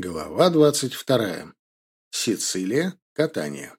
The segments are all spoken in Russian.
Глава двадцать вторая. Сицилия. Катание.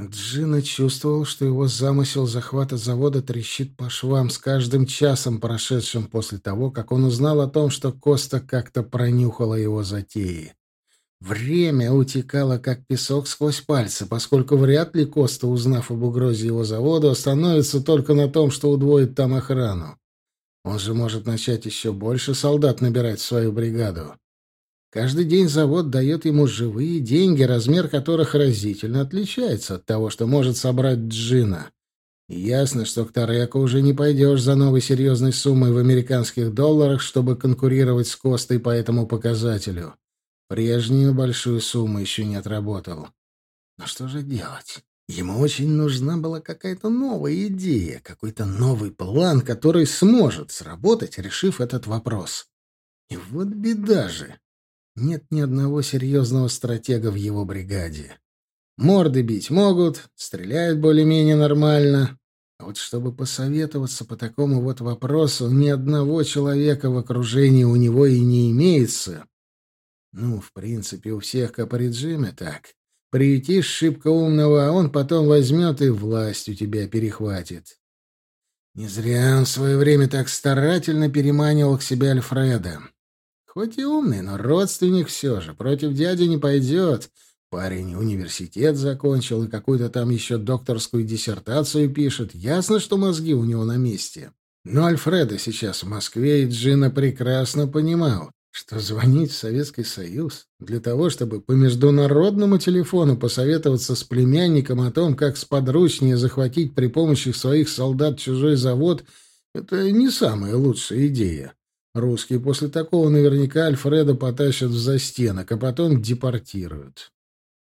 Джина чувствовал, что его замысел захвата завода трещит по швам с каждым часом, прошедшим после того, как он узнал о том, что Коста как-то пронюхала его затеи. Время утекало, как песок сквозь пальцы, поскольку вряд ли Коста, узнав об угрозе его завода, остановится только на том, что удвоит там охрану. Он же может начать еще больше солдат набирать в свою бригаду. Каждый день завод дает ему живые деньги, размер которых разительно отличается от того, что может собрать Джина. И ясно, что к Тареку уже не пойдешь за новой серьезной суммой в американских долларах, чтобы конкурировать с Костой по этому показателю. Прежнюю большую сумму еще не отработал. Но что же делать? Ему очень нужна была какая-то новая идея, какой-то новый план, который сможет сработать, решив этот вопрос. И вот беда же. Нет ни одного серьезного стратега в его бригаде. Морды бить могут, стреляют более-менее нормально. А вот чтобы посоветоваться по такому вот вопросу, ни одного человека в окружении у него и не имеется. Ну, в принципе, у всех капориджиме так. Приютишь шибко умного, а он потом возьмет и власть у тебя перехватит. Не зря он в свое время так старательно переманивал к себе Альфреда. Хоть и умный, но родственник все же. Против дяди не пойдет. Парень университет закончил и какую-то там еще докторскую диссертацию пишет. Ясно, что мозги у него на месте. Но Альфреда сейчас в Москве, и Джина прекрасно понимал, что звонить в Советский Союз для того, чтобы по международному телефону посоветоваться с племянником о том, как сподручнее захватить при помощи своих солдат чужой завод, это не самая лучшая идея. Русские после такого наверняка Альфреда потащат в застенок, а потом депортируют.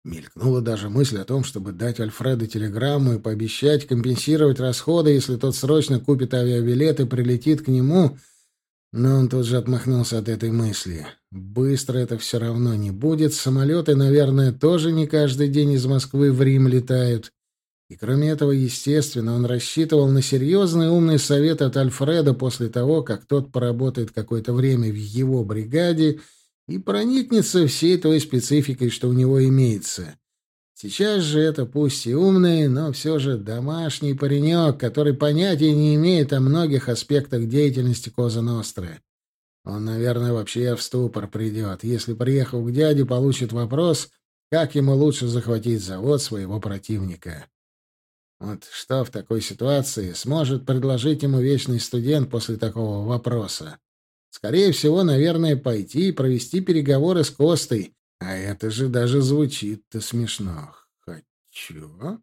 Мелькнула даже мысль о том, чтобы дать Альфреду телеграмму и пообещать компенсировать расходы, если тот срочно купит авиабилет и прилетит к нему, но он тут же отмахнулся от этой мысли. Быстро это все равно не будет, самолеты, наверное, тоже не каждый день из Москвы в Рим летают. И кроме этого, естественно, он рассчитывал на серьезный умный совет от Альфреда после того, как тот поработает какое-то время в его бригаде и проникнется всей той спецификой, что у него имеется. Сейчас же это пусть и умный, но все же домашний паренек, который понятия не имеет о многих аспектах деятельности Коза Ностры. Он, наверное, вообще в ступор придет, если, приехав к дяде, получит вопрос, как ему лучше захватить завод своего противника. Вот что в такой ситуации сможет предложить ему вечный студент после такого вопроса? Скорее всего, наверное, пойти и провести переговоры с Костой. А это же даже звучит-то смешно. Хочу.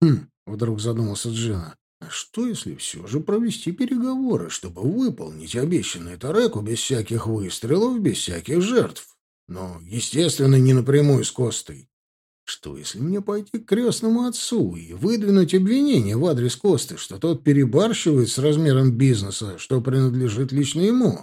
Хм, вдруг задумался Джина. А что, если все же провести переговоры, чтобы выполнить обещанное Тареку без всяких выстрелов, без всяких жертв? Но, естественно, не напрямую с Костой. Что, если мне пойти к крестному отцу и выдвинуть обвинение в адрес Косты, что тот перебарщивает с размером бизнеса, что принадлежит лично ему?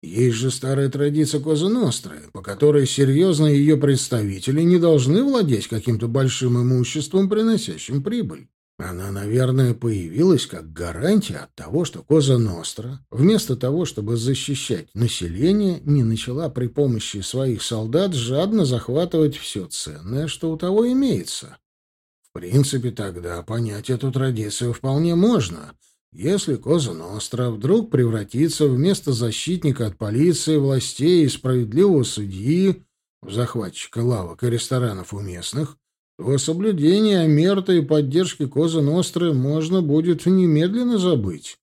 Есть же старая традиция Коза Ностры, по которой серьезные ее представители не должны владеть каким-то большим имуществом, приносящим прибыль. Она, наверное, появилась как гарантия от того, что Коза Ностра, вместо того, чтобы защищать население, не начала при помощи своих солдат жадно захватывать все ценное, что у того имеется. В принципе, тогда понять эту традицию вполне можно, если Коза Ностра вдруг превратится вместо защитника от полиции, властей и справедливого судьи в захватчика лавок и ресторанов у местных, о соблюдении Амерта и поддержке Коза Ностры можно будет немедленно забыть.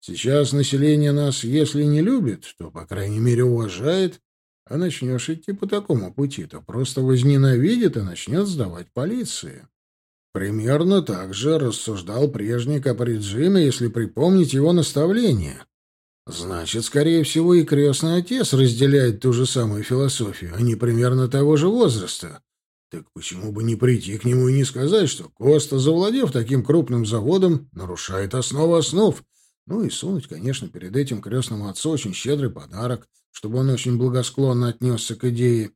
Сейчас население нас, если не любит, то, по крайней мере, уважает, а начнешь идти по такому пути, то просто возненавидит и начнет сдавать полиции. Примерно так же рассуждал прежний Каприджино, если припомнить его наставления. Значит, скорее всего, и крестный отец разделяет ту же самую философию. Они примерно того же возраста. Так почему бы не прийти к нему и не сказать, что Коста, завладев таким крупным заводом, нарушает основу основ? Ну и сунуть, конечно, перед этим крестному отцу очень щедрый подарок, чтобы он очень благосклонно отнесся к идее.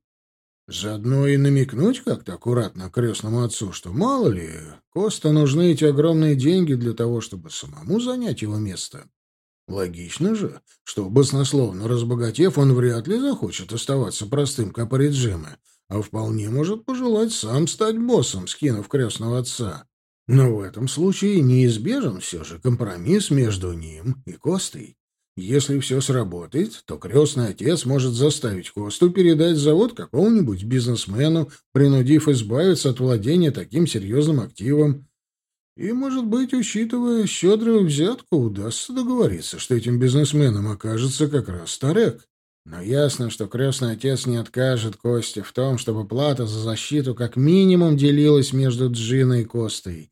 Заодно и намекнуть как-то аккуратно крестному отцу, что, мало ли, Коста нужны эти огромные деньги для того, чтобы самому занять его место. Логично же, что, баснословно разбогатев, он вряд ли захочет оставаться простым капориджиме, а вполне может пожелать сам стать боссом, скинув крестного отца. Но в этом случае неизбежен все же компромисс между ним и Костой. Если все сработает, то крестный отец может заставить Косту передать завод какому-нибудь бизнесмену, принудив избавиться от владения таким серьезным активом. И, может быть, учитывая щедрую взятку, удастся договориться, что этим бизнесменом окажется как раз Тарек. Но ясно, что крестный отец не откажет Косте в том, чтобы плата за защиту как минимум делилась между Джиной и Костой.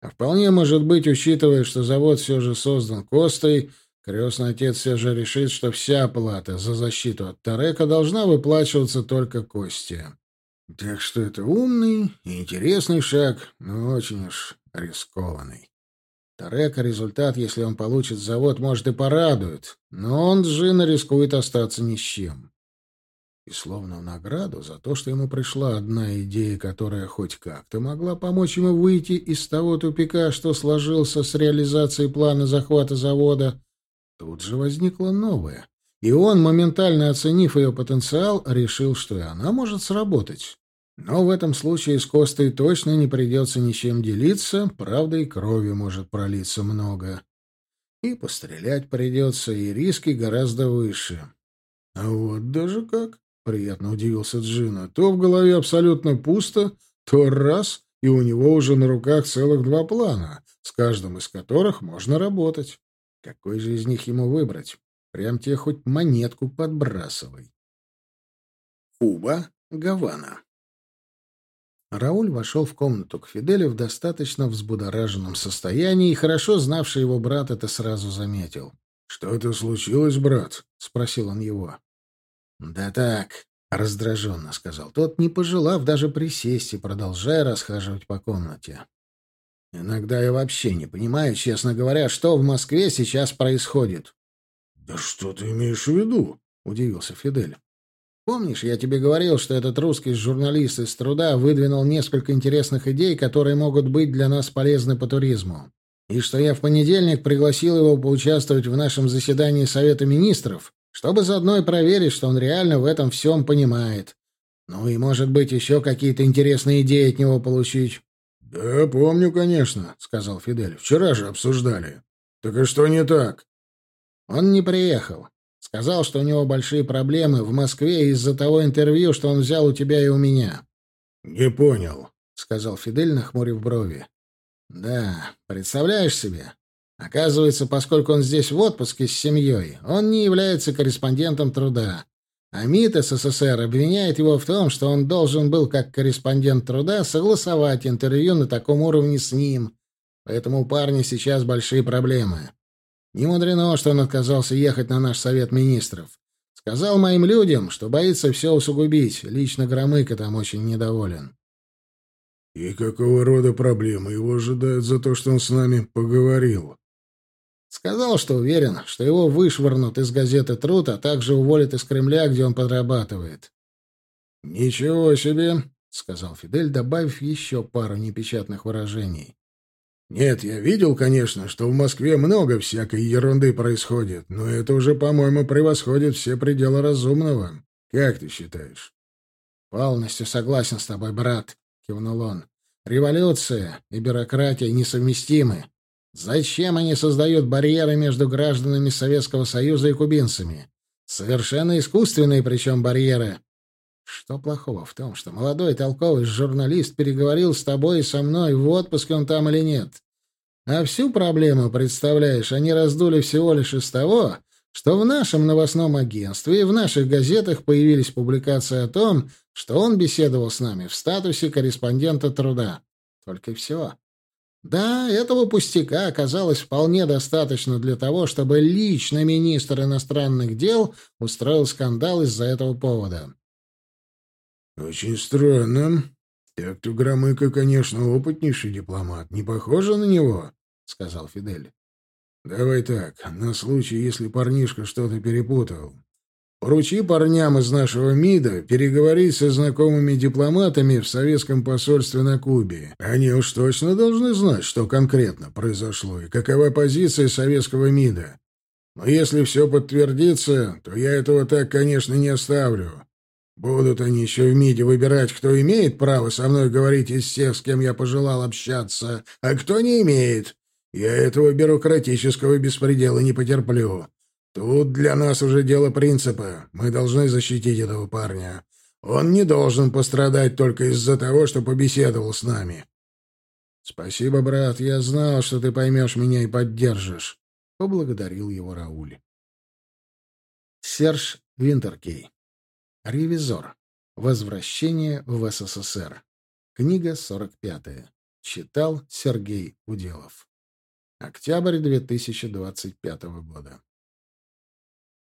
А вполне может быть, учитывая, что завод все же создан Костой, крестный отец все же решит, что вся плата за защиту от Тарека должна выплачиваться только Косте. Так что это умный и интересный шаг, но очень уж рискованный. Тарека результат, если он получит завод, может и порадует, но он, Джина, рискует остаться ни с чем. И словно в награду за то, что ему пришла одна идея, которая хоть как-то могла помочь ему выйти из того тупика, что сложился с реализацией плана захвата завода, тут же возникла новая. И он, моментально оценив ее потенциал, решил, что и она может сработать. Но в этом случае с Костой точно не придется ничем делиться, правда и крови может пролиться много. И пострелять придется, и риски гораздо выше. А вот даже как, приятно удивился Джина, то в голове абсолютно пусто, то раз, и у него уже на руках целых два плана, с каждым из которых можно работать. Какой же из них ему выбрать? Прям тебе хоть монетку подбрасывай. Куба, Гавана. Рауль вошел в комнату к Фиделю в достаточно взбудораженном состоянии, и хорошо знавший его брат это сразу заметил. «Что-то случилось, брат?» — спросил он его. «Да так», — раздраженно сказал тот, не пожелав даже присесть и продолжая расхаживать по комнате. «Иногда я вообще не понимаю, честно говоря, что в Москве сейчас происходит». «Да что ты имеешь в виду?» — удивился Фидель. Помнишь, я тебе говорил, что этот русский журналист из труда выдвинул несколько интересных идей, которые могут быть для нас полезны по туризму? И что я в понедельник пригласил его поучаствовать в нашем заседании Совета Министров, чтобы заодно и проверить, что он реально в этом всем понимает. Ну и, может быть, еще какие-то интересные идеи от него получить. — Да, помню, конечно, — сказал Фидель. — Вчера же обсуждали. — Так и что не так? — Он не приехал. Сказал, что у него большие проблемы в Москве из-за того интервью, что он взял у тебя и у меня. — Не понял, — сказал Фидель, нахмурив брови. — Да, представляешь себе? Оказывается, поскольку он здесь в отпуске с семьей, он не является корреспондентом труда. А МИД СССР обвиняет его в том, что он должен был, как корреспондент труда, согласовать интервью на таком уровне с ним. Поэтому у парня сейчас большие проблемы. Не мудрено, что он отказался ехать на наш совет министров. Сказал моим людям, что боится все усугубить. Лично Громыко там очень недоволен. — И какого рода проблемы его ожидают за то, что он с нами поговорил? Сказал, что уверен, что его вышвырнут из газеты «Труд», а также уволят из Кремля, где он подрабатывает. — Ничего себе! — сказал Фидель, добавив еще пару непечатных выражений. Нет, я видел, конечно, что в Москве много всякой ерунды происходит, но это уже, по-моему, превосходит все пределы разумного. Как ты считаешь? Полностью согласен с тобой, брат, кивнул он. Революция и бюрократия несовместимы. Зачем они создают барьеры между гражданами Советского Союза и кубинцами? Совершенно искусственные причем барьеры. Что плохого в том, что молодой толковый журналист переговорил с тобой и со мной, в отпуске он там или нет? А всю проблему, представляешь, они раздули всего лишь из того, что в нашем новостном агентстве и в наших газетах появились публикации о том, что он беседовал с нами в статусе корреспондента труда. Только и всего. Да, этого пустяка оказалось вполне достаточно для того, чтобы лично министр иностранных дел устроил скандал из-за этого повода. «Очень странно. Так-то Громыко, конечно, опытнейший дипломат. Не похоже на него?» — сказал Фидель. «Давай так, на случай, если парнишка что-то перепутал. Поручи парням из нашего МИДа переговорить со знакомыми дипломатами в советском посольстве на Кубе. Они уж точно должны знать, что конкретно произошло и какова позиция советского МИДа. Но если все подтвердится, то я этого так, конечно, не оставлю. Будут они еще в МИДе выбирать, кто имеет право со мной говорить из тех, с кем я пожелал общаться, а кто не имеет. Я этого бюрократического беспредела не потерплю. Тут для нас уже дело принципа. Мы должны защитить этого парня. Он не должен пострадать только из-за того, что побеседовал с нами. Спасибо, брат. Я знал, что ты поймешь меня и поддержишь. Поблагодарил его Рауль. Серж Винтеркей. Ревизор. Возвращение в СССР. Книга 45. Читал Сергей Уделов. Октябрь 2025 года.